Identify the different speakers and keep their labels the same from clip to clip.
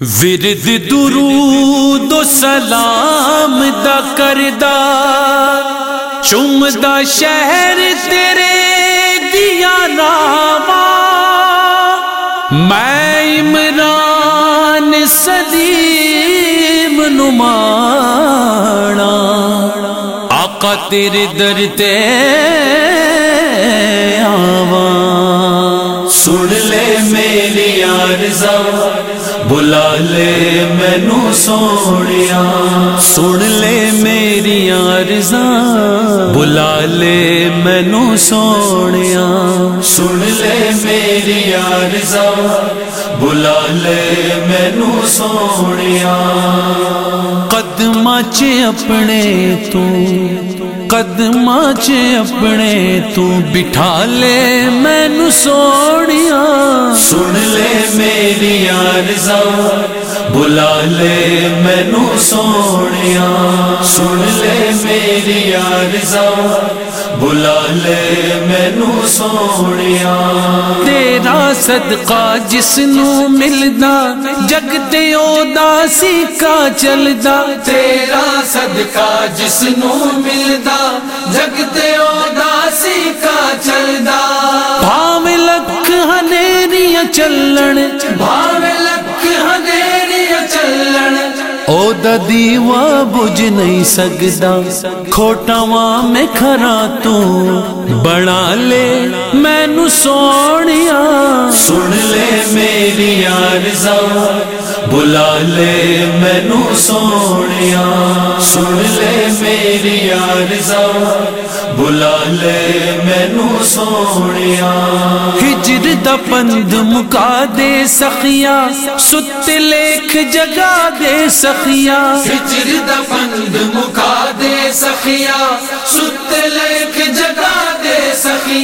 Speaker 1: ورد درود و سلام دا کردا چمدا شہر تیرے دیا ناما میں عمران سلیم نمانا۔ آقا تیرے در تے آواں۔
Speaker 2: سن لے میری آرزا بلا لے مینو سونیا۔
Speaker 1: سن لے میری آرزاں بلا لے مینو سونیا۔
Speaker 2: سن لے میری آرزا بلا لے مینو سونیا۔
Speaker 1: قدماں چ اپنے تو، قدماں چ اپنے تو بٹھا لے مینو سونیا۔
Speaker 2: سن لے میری آرزا بلا لے مینو سونیا۔ سن لے میری آرزا بلا لے مینو سونیا۔
Speaker 1: تیرا صدقہ جس نو ملدا جگ تے او دا سیکا چلدا۔
Speaker 2: تیرا صدقہ جس نو ملدا جگ تے او داسی کا چلدا۔
Speaker 1: بھاویں لکھ ہنیریاں چلن،
Speaker 2: بھاوے لکھ ہنیری چلن۔
Speaker 1: او دا دیوا بجھ نہیں سکدا کھوٹا واں میں کھرا تو۔ بنا لے مینو سونیا
Speaker 2: سن لے میری آرزا بلا لے مینو سونیا۔ سن لے میری آرزا بلا لے مینو سونیا۔
Speaker 1: ہجر دا پند مکا دے سخیا ست لیکھ جگا دے سخیا
Speaker 2: ہجر دا بند مکا دے سخیا ست لیک جگا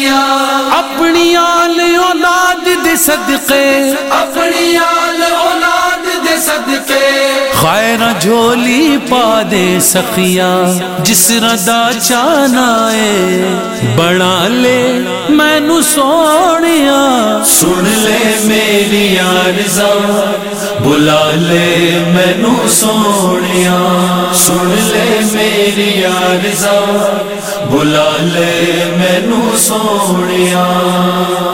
Speaker 1: اپنی آل اولاد دے صدقے۔
Speaker 2: اپنی آل اولاد دے صدقے۔
Speaker 1: خیر جھولی پا دے سخیا جس ردا چانا ہے۔ بنا لے مینو سونیا
Speaker 2: سن لے میری آرزا بلا لے مینو سونیا سن لے میری آرزا بلا لے مینو سونیا۔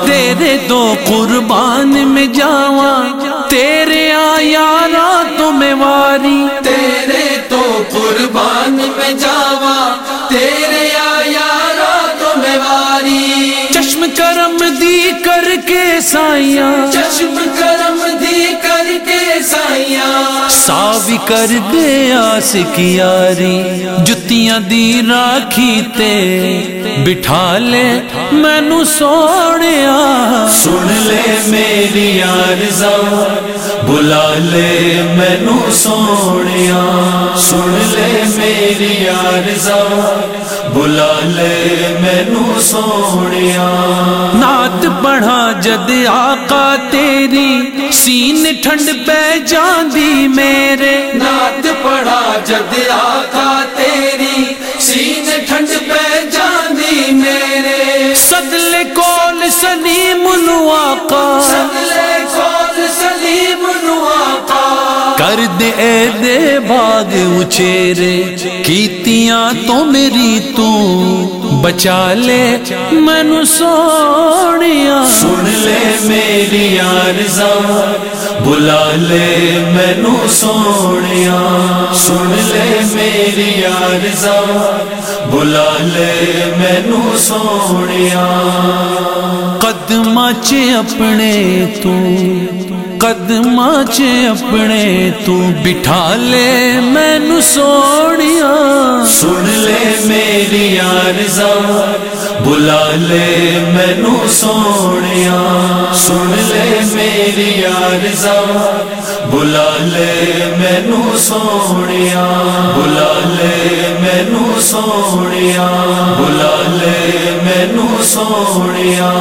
Speaker 1: تیرے دو قربان میں جاواں، تیرے آیارا تو میں واری۔
Speaker 2: تیرے تو قربان میں جاوا تیرے آیا رات میں واری۔
Speaker 1: چشم کرم دی کر کے سائیاں
Speaker 2: چشم کرم سائیاں
Speaker 1: ساوی کر دے آس کی یاری جتیاں دی راکھی تے بٹھا لے مینو سونیا
Speaker 2: سن لے میری آرزا بلا لے مینو سونیا سن لے میری آرزا بلا لے مینو سونیا
Speaker 1: نات پڑھا جد آقا تیری سین ٹھنڈ پہ جاندی میرے۔
Speaker 2: نات پڑا جد آقا تیری۔ سین ٹھنڈ پہ جاندی میرے۔
Speaker 1: سدلے کول سلیم نو آقا۔
Speaker 2: سدلے کول سلیم نو آقا۔
Speaker 1: کر دے اے دے باغ اچیرے کیتیاں تو میری تو۔ بچا لے مینو سونیا
Speaker 2: سن لے میری آرزا بلا لے مینو سونیا سن لے میری آرزا بلا لے مینو سونیا
Speaker 1: قدماں چ اپنے تو قدماں چ اپنے تو بٹھا لے مینو سونیا
Speaker 2: بلا لے مینو سونیا۔ سن لے میری آرزا بلا لے مینو سونیا۔ بلا لے مینو سونیا۔ بلا لے مینو سونیا۔